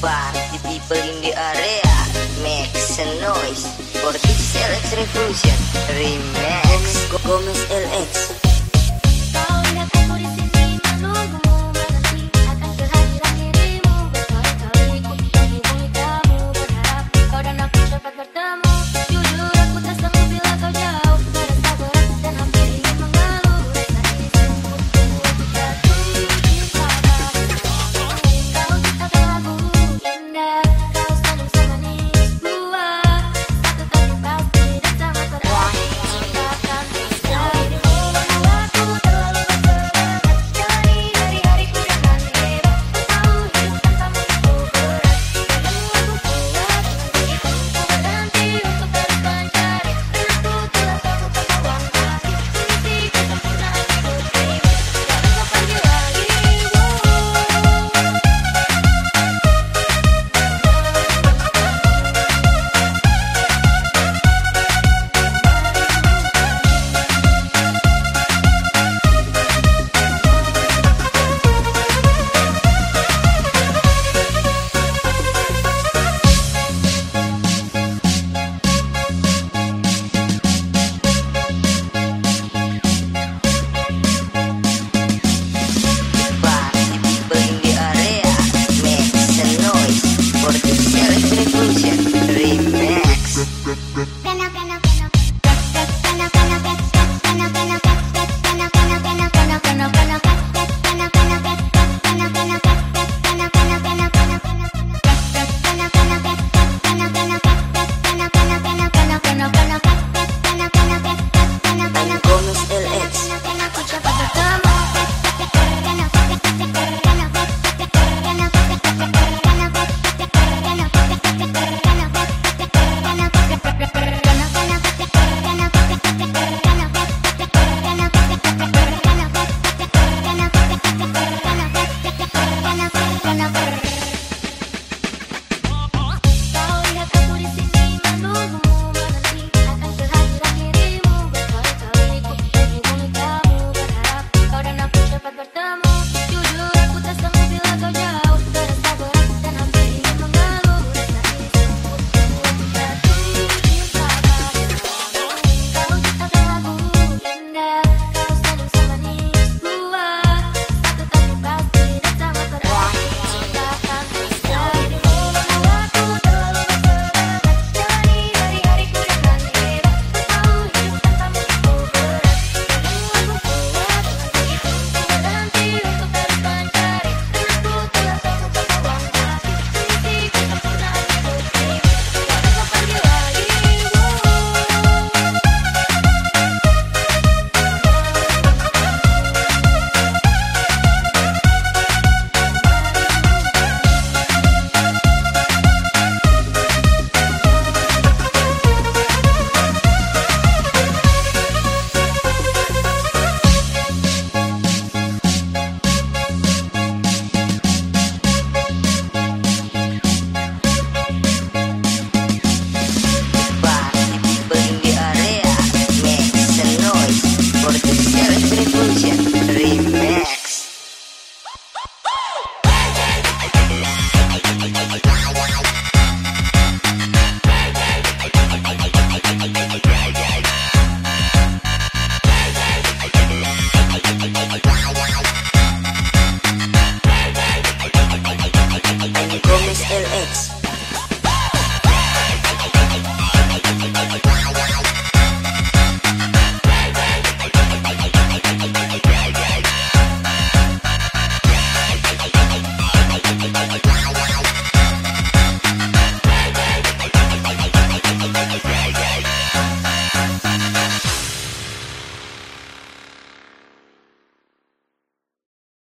Party people in the area. Make some noise. For this LX Revolution Remix. Gomez LX распорядился like